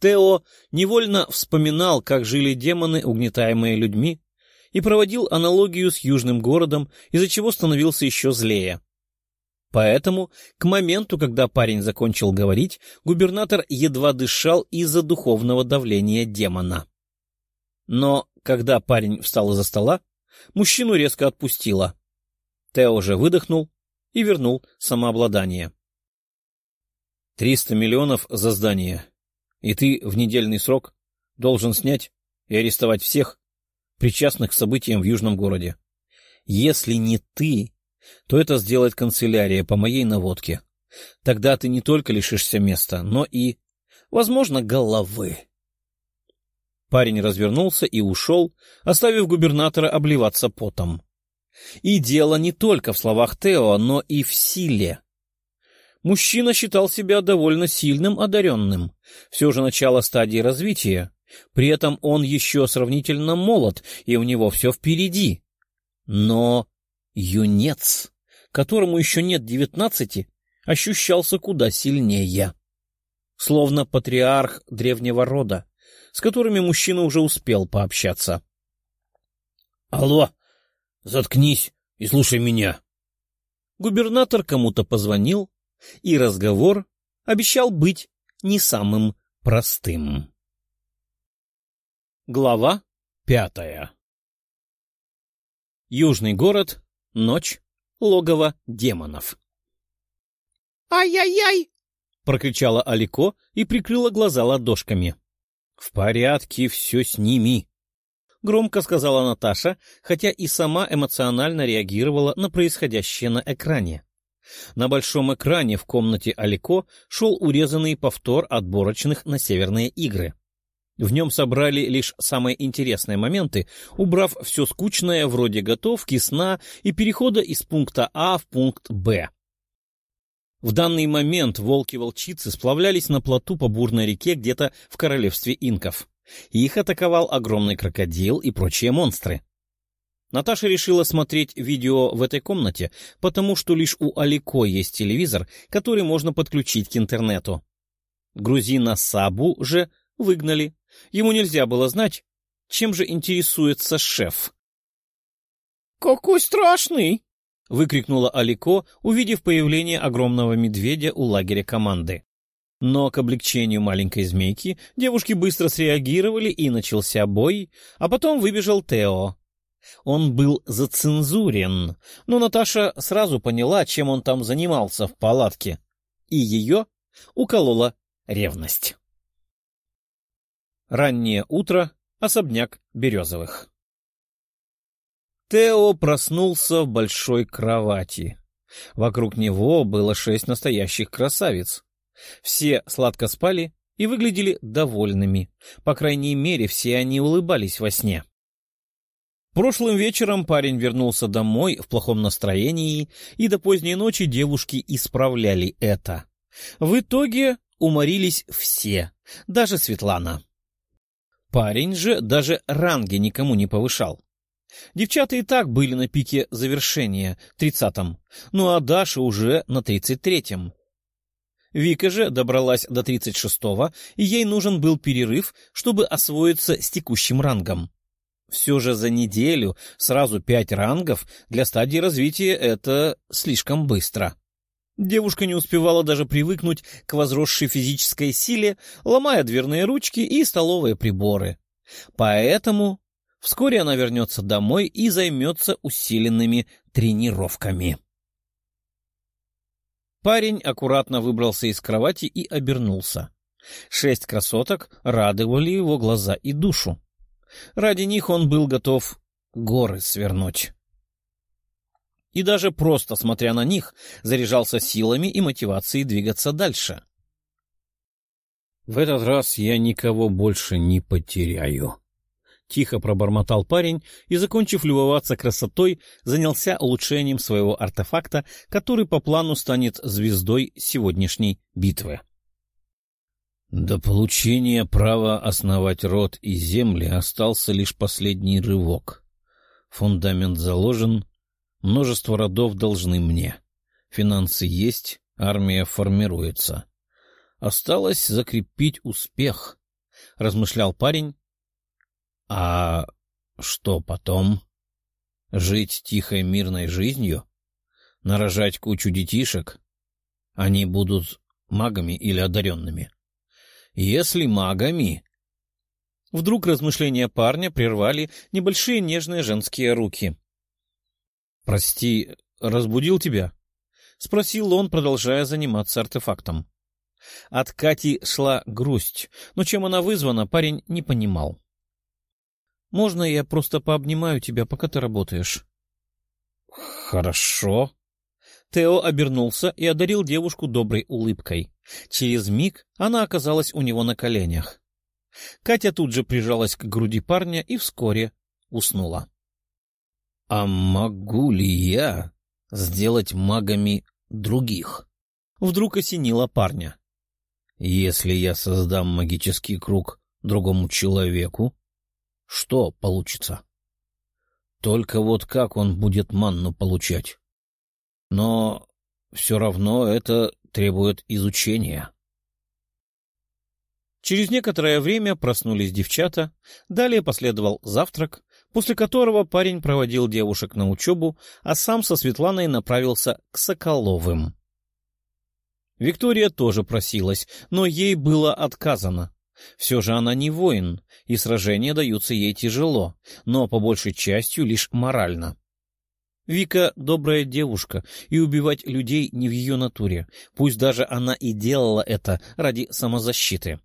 Тео невольно вспоминал, как жили демоны, угнетаемые людьми, и проводил аналогию с южным городом, из-за чего становился еще злее. Поэтому, к моменту, когда парень закончил говорить, губернатор едва дышал из-за духовного давления демона. Но, когда парень встал из-за стола, мужчину резко отпустило. Тео же выдохнул и вернул самообладание. «Триста миллионов за здание и ты в недельный срок должен снять и арестовать всех, причастных к событиям в Южном городе. Если не ты, то это сделает канцелярия по моей наводке. Тогда ты не только лишишься места, но и, возможно, головы. Парень развернулся и ушел, оставив губернатора обливаться потом. И дело не только в словах Тео, но и в силе. Мужчина считал себя довольно сильным одаренным. Все же начало стадии развития. При этом он еще сравнительно молод, и у него все впереди. Но юнец, которому еще нет девятнадцати, ощущался куда сильнее. Словно патриарх древнего рода, с которыми мужчина уже успел пообщаться. — Алло, заткнись и слушай меня. Губернатор кому-то позвонил, и разговор обещал быть не самым простым. Глава пятая Южный город, ночь, логово демонов. «Ай-яй-яй!» — прокричала Алико и прикрыла глаза ладошками. «В порядке, все сними!» — громко сказала Наташа, хотя и сама эмоционально реагировала на происходящее на экране. На большом экране в комнате Алико шел урезанный повтор отборочных на северные игры. В нем собрали лишь самые интересные моменты, убрав все скучное вроде готовки, сна и перехода из пункта А в пункт Б. В данный момент волки-волчицы сплавлялись на плоту по бурной реке где-то в королевстве инков. Их атаковал огромный крокодил и прочие монстры. Наташа решила смотреть видео в этой комнате, потому что лишь у Алико есть телевизор, который можно подключить к интернету. Грузина Сабу же выгнали. Ему нельзя было знать, чем же интересуется шеф. «Какой страшный!» — выкрикнула Алико, увидев появление огромного медведя у лагеря команды. Но к облегчению маленькой змейки девушки быстро среагировали, и начался бой, а потом выбежал Тео. Он был зацензурен, но Наташа сразу поняла, чем он там занимался в палатке, и ее уколола ревность. Раннее утро, особняк Березовых. Тео проснулся в большой кровати. Вокруг него было шесть настоящих красавиц. Все сладко спали и выглядели довольными. По крайней мере, все они улыбались во сне. Прошлым вечером парень вернулся домой в плохом настроении, и до поздней ночи девушки исправляли это. В итоге уморились все, даже Светлана. Парень же даже ранги никому не повышал. Девчата и так были на пике завершения, тридцатом, ну а Даша уже на тридцать третьем. Вика же добралась до тридцать шестого, и ей нужен был перерыв, чтобы освоиться с текущим рангом. Все же за неделю сразу пять рангов для стадии развития — это слишком быстро. Девушка не успевала даже привыкнуть к возросшей физической силе, ломая дверные ручки и столовые приборы. Поэтому вскоре она вернется домой и займется усиленными тренировками. Парень аккуратно выбрался из кровати и обернулся. Шесть красоток радовали его глаза и душу. Ради них он был готов горы свернуть. И даже просто смотря на них, заряжался силами и мотивацией двигаться дальше. «В этот раз я никого больше не потеряю», — тихо пробормотал парень и, закончив любоваться красотой, занялся улучшением своего артефакта, который по плану станет звездой сегодняшней битвы. До получения права основать род и земли остался лишь последний рывок. Фундамент заложен, множество родов должны мне. Финансы есть, армия формируется. Осталось закрепить успех, — размышлял парень. А что потом? Жить тихой мирной жизнью? Нарожать кучу детишек? Они будут магами или одаренными? — если магами. Вдруг размышления парня прервали небольшие нежные женские руки. — Прости, разбудил тебя? — спросил он, продолжая заниматься артефактом. От Кати шла грусть, но чем она вызвана, парень не понимал. — Можно я просто пообнимаю тебя, пока ты работаешь? — Хорошо. Тео обернулся и одарил девушку доброй улыбкой. Через миг она оказалась у него на коленях. Катя тут же прижалась к груди парня и вскоре уснула. — А могу ли я сделать магами других? Вдруг осенило парня. — Если я создам магический круг другому человеку, что получится? Только вот как он будет манну получать? Но все равно это требует изучения. Через некоторое время проснулись девчата, далее последовал завтрак, после которого парень проводил девушек на учебу, а сам со Светланой направился к Соколовым. Виктория тоже просилась, но ей было отказано. Все же она не воин, и сражения даются ей тяжело, но по большей частью лишь морально. Вика — добрая девушка, и убивать людей не в ее натуре, пусть даже она и делала это ради самозащиты.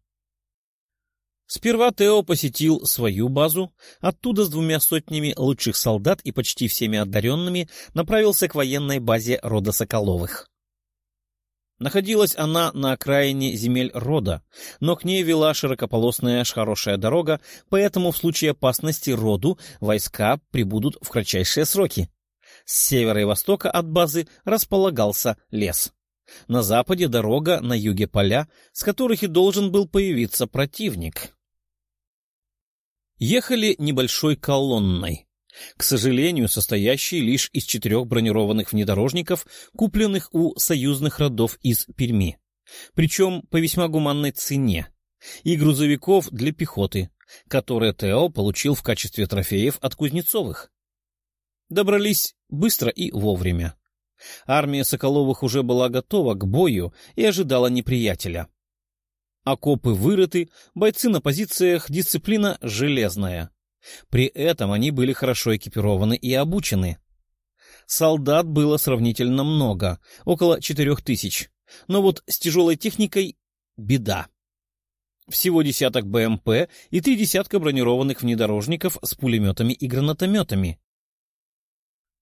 Сперва Тео посетил свою базу, оттуда с двумя сотнями лучших солдат и почти всеми одаренными направился к военной базе рода Соколовых. Находилась она на окраине земель рода, но к ней вела широкополосная хорошая дорога, поэтому в случае опасности роду войска прибудут в кратчайшие сроки. С севера и востока от базы располагался лес. На западе дорога, на юге поля, с которых и должен был появиться противник. Ехали небольшой колонной, к сожалению, состоящей лишь из четырех бронированных внедорожников, купленных у союзных родов из Перми, причем по весьма гуманной цене, и грузовиков для пехоты, которые Тео получил в качестве трофеев от Кузнецовых. Добрались быстро и вовремя. Армия Соколовых уже была готова к бою и ожидала неприятеля. Окопы вырыты, бойцы на позициях, дисциплина железная. При этом они были хорошо экипированы и обучены. Солдат было сравнительно много, около четырех тысяч. Но вот с тяжелой техникой — беда. Всего десяток БМП и три десятка бронированных внедорожников с пулеметами и гранатометами.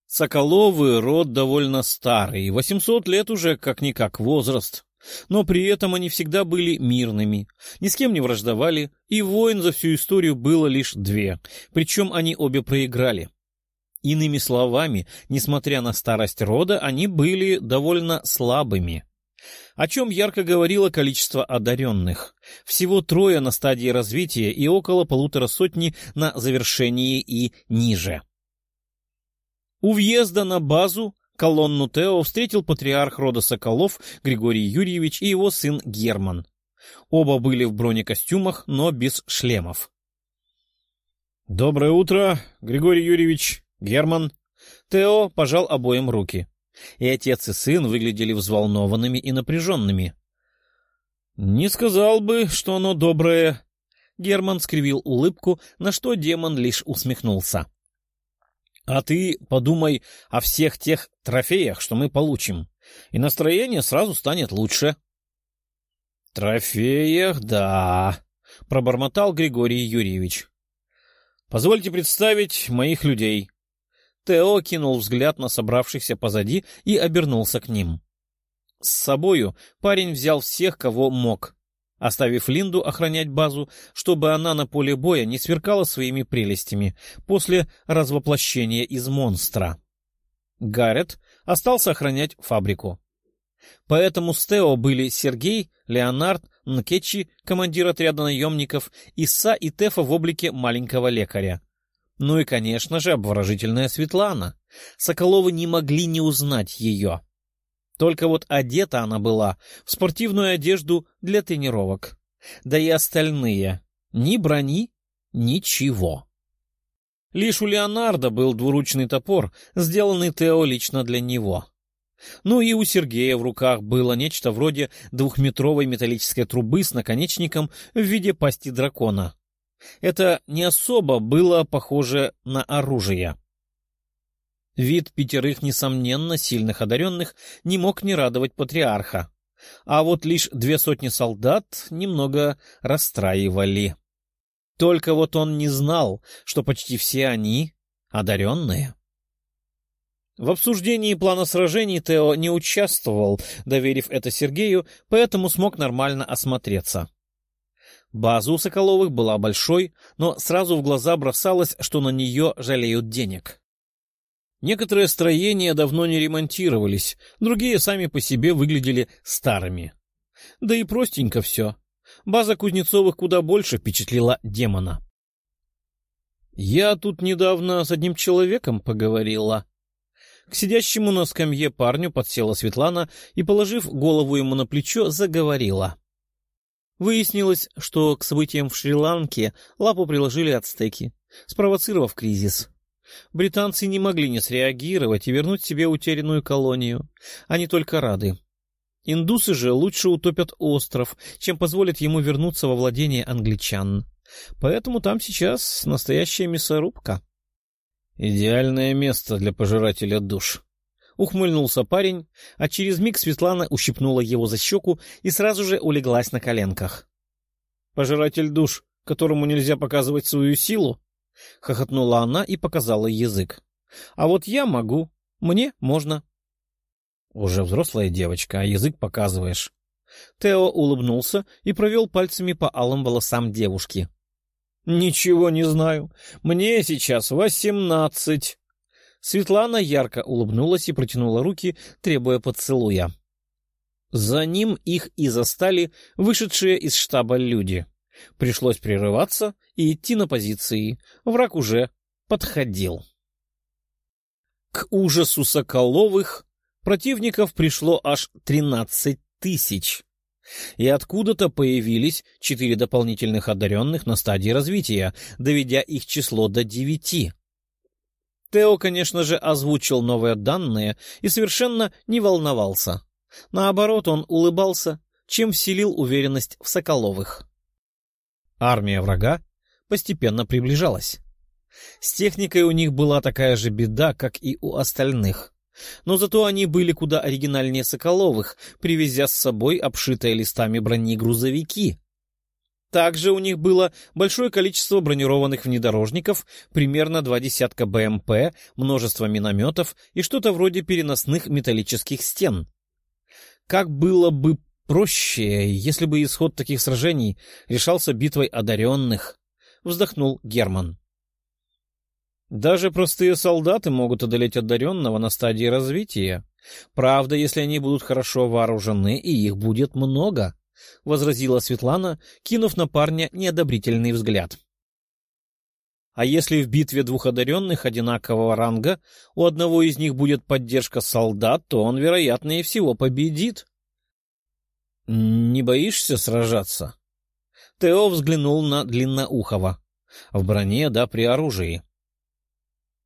Соколовы — род довольно старый, 800 лет уже как-никак возраст. Но при этом они всегда были мирными, ни с кем не враждовали, и войн за всю историю было лишь две, причем они обе проиграли. Иными словами, несмотря на старость рода, они были довольно слабыми. О чем ярко говорило количество одаренных. Всего трое на стадии развития и около полутора сотни на завершении и ниже. У въезда на базу колонну Тео встретил патриарх рода Соколов Григорий Юрьевич и его сын Герман. Оба были в бронекостюмах, но без шлемов. — Доброе утро, Григорий Юрьевич, Герман. Тео пожал обоим руки. И отец и сын выглядели взволнованными и напряженными. — Не сказал бы, что оно доброе. Герман скривил улыбку, на что демон лишь усмехнулся. — а ты подумай о всех тех трофеях, что мы получим, и настроение сразу станет лучше. — Трофеях, да, — пробормотал Григорий Юрьевич. — Позвольте представить моих людей. Тео кинул взгляд на собравшихся позади и обернулся к ним. С собою парень взял всех, кого мог оставив Линду охранять базу, чтобы она на поле боя не сверкала своими прелестями после развоплощения из монстра. Гаррет остался охранять фабрику. Поэтому с Тео были Сергей, Леонард, Нкетчи, командир отряда наемников, Иса и Тефа в облике маленького лекаря. Ну и, конечно же, обворожительная Светлана. Соколовы не могли не узнать ее. Только вот одета она была в спортивную одежду для тренировок. Да и остальные. Ни брони, ничего. Лишь у Леонардо был двуручный топор, сделанный Тео лично для него. Ну и у Сергея в руках было нечто вроде двухметровой металлической трубы с наконечником в виде пасти дракона. Это не особо было похоже на оружие. Вид пятерых, несомненно, сильных одаренных не мог не радовать патриарха. А вот лишь две сотни солдат немного расстраивали. Только вот он не знал, что почти все они одаренные. В обсуждении плана сражений Тео не участвовал, доверив это Сергею, поэтому смог нормально осмотреться. База у Соколовых была большой, но сразу в глаза бросалось, что на нее жалеют денег. Некоторые строения давно не ремонтировались, другие сами по себе выглядели старыми. Да и простенько все. База Кузнецовых куда больше впечатлила демона. «Я тут недавно с одним человеком поговорила». К сидящему на скамье парню подсела Светлана и, положив голову ему на плечо, заговорила. Выяснилось, что к событиям в Шри-Ланке лапу приложили ацтеки, спровоцировав кризис. Британцы не могли не среагировать и вернуть себе утерянную колонию. Они только рады. Индусы же лучше утопят остров, чем позволят ему вернуться во владение англичан. Поэтому там сейчас настоящая мясорубка. «Идеальное место для пожирателя душ», — ухмыльнулся парень, а через миг Светлана ущипнула его за щеку и сразу же улеглась на коленках. «Пожиратель душ, которому нельзя показывать свою силу?» — хохотнула она и показала язык. — А вот я могу. Мне можно. Уже взрослая девочка, а язык показываешь. Тео улыбнулся и провел пальцами по алым волосам девушки. — Ничего не знаю. Мне сейчас восемнадцать. Светлана ярко улыбнулась и протянула руки, требуя поцелуя. За ним их и застали вышедшие из штаба люди. Пришлось прерываться и идти на позиции. Враг уже подходил. К ужасу Соколовых противников пришло аж тринадцать тысяч. И откуда-то появились четыре дополнительных одаренных на стадии развития, доведя их число до девяти. Тео, конечно же, озвучил новые данные и совершенно не волновался. Наоборот, он улыбался, чем вселил уверенность в Соколовых. Армия врага постепенно приближалась. С техникой у них была такая же беда, как и у остальных. Но зато они были куда оригинальнее Соколовых, привезя с собой обшитые листами брони грузовики. Также у них было большое количество бронированных внедорожников, примерно два десятка БМП, множество минометов и что-то вроде переносных металлических стен. Как было бы проще, если бы исход таких сражений решался битвой одаренных, вздохнул Герман. Даже простые солдаты могут одолеть одаренного на стадии развития. Правда, если они будут хорошо вооружены, и их будет много, — возразила Светлана, кинув на парня неодобрительный взгляд. А если в битве двух одаренных одинакового ранга у одного из них будет поддержка солдат, то он, вероятнее всего, победит. — Не боишься сражаться? Тео взглянул на Длинноухова. В броне, да, при оружии.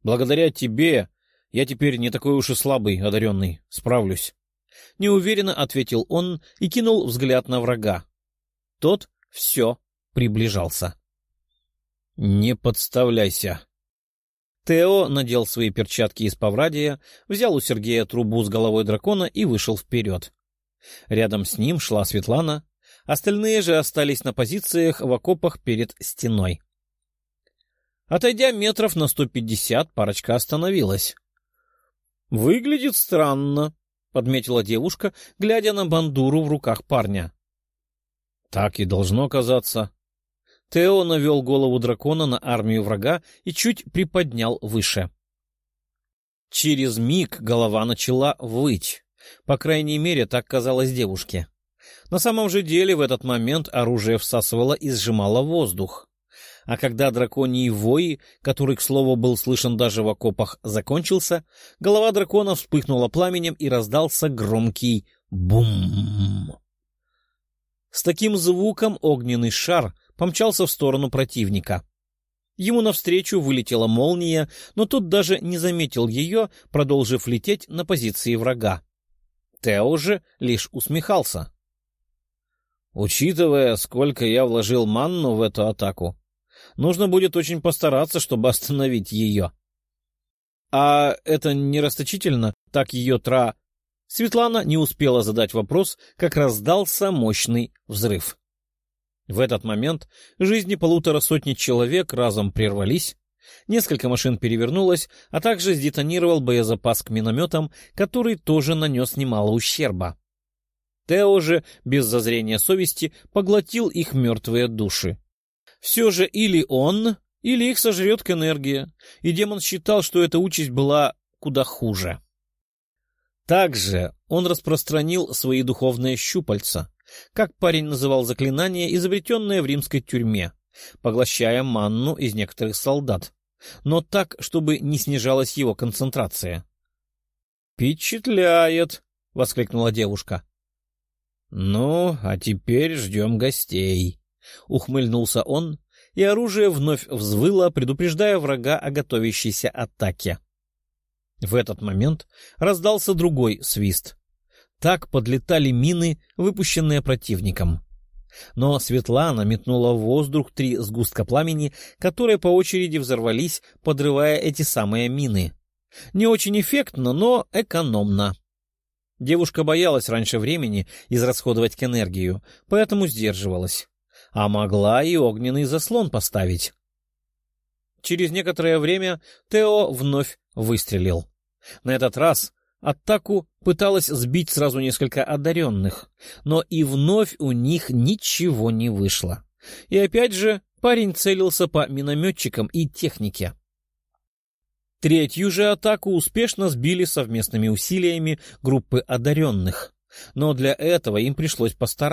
Благодаря тебе я теперь не такой уж и слабый, одаренный, справлюсь. Неуверенно ответил он и кинул взгляд на врага. Тот все приближался. «Не подставляйся!» Тео надел свои перчатки из поврадия, взял у Сергея трубу с головой дракона и вышел вперед. Рядом с ним шла Светлана, остальные же остались на позициях в окопах перед стеной. Отойдя метров на сто пятьдесят, парочка остановилась. — Выглядит странно, — подметила девушка, глядя на бандуру в руках парня. — Так и должно казаться. Тео навел голову дракона на армию врага и чуть приподнял выше. Через миг голова начала выть. По крайней мере, так казалось девушке. На самом же деле в этот момент оружие всасывало и сжимало воздух. А когда драконий вой, который, к слову, был слышен даже в окопах, закончился, голова дракона вспыхнула пламенем и раздался громкий бум. С таким звуком огненный шар помчался в сторону противника. Ему навстречу вылетела молния, но тот даже не заметил ее, продолжив лететь на позиции врага. Тео же лишь усмехался. Учитывая, сколько я вложил манну в эту атаку, Нужно будет очень постараться, чтобы остановить ее. А это не расточительно, так ее тра... Светлана не успела задать вопрос, как раздался мощный взрыв. В этот момент жизни полутора сотни человек разом прервались, несколько машин перевернулось, а также сдетонировал боезапас к минометам, который тоже нанес немало ущерба. Тео же, без зазрения совести, поглотил их мертвые души. Все же или он, или их сожрет энергия, и демон считал, что эта участь была куда хуже. Также он распространил свои духовные щупальца, как парень называл заклинание, изобретенное в римской тюрьме, поглощая манну из некоторых солдат, но так, чтобы не снижалась его концентрация. «Впечатляет!» — воскликнула девушка. «Ну, а теперь ждем гостей», Ухмыльнулся он, и оружие вновь взвыло, предупреждая врага о готовящейся атаке. В этот момент раздался другой свист. Так подлетали мины, выпущенные противником. Но Светлана метнула в воздух три сгустка пламени, которые по очереди взорвались, подрывая эти самые мины. Не очень эффектно, но экономно. Девушка боялась раньше времени израсходовать энергию, поэтому сдерживалась а могла и огненный заслон поставить. Через некоторое время Тео вновь выстрелил. На этот раз Атаку пыталась сбить сразу несколько одаренных, но и вновь у них ничего не вышло. И опять же парень целился по минометчикам и технике. Третью же атаку успешно сбили совместными усилиями группы одаренных, но для этого им пришлось постараться.